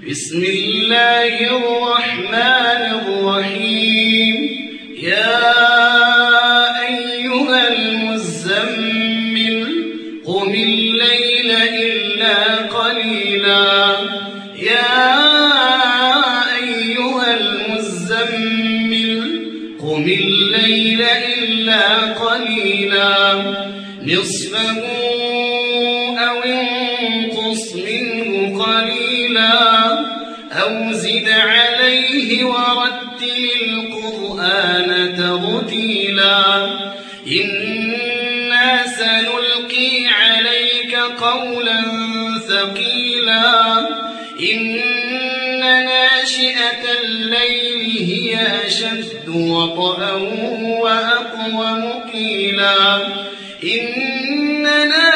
بسم الله الرحمن الرحيم. يا أيها المزمل قم الليل إلا قليلا. يا أيها المزمل قم الليل إلا قليلا. نصفه أو زد عليه ورتل القرآن ترتيلا إنا سنلقي عليك قولا ثقيلا إن ناشئة الليل هي أشد وطأا وأقوم قيلا إن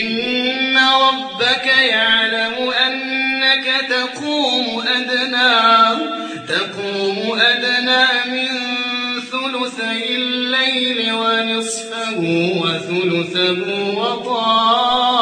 إن ربك يعلم أنك تقوم أدنى تقوم أدنى من ثلثي الليل ونصفه وثلثه وطائفة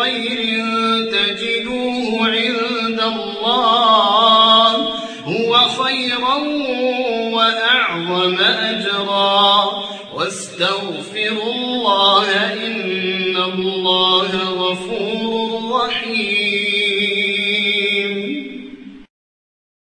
خير تجدوه عند الله هو خيرا وأعظم أجرا واستغفروا الله إن الله غفور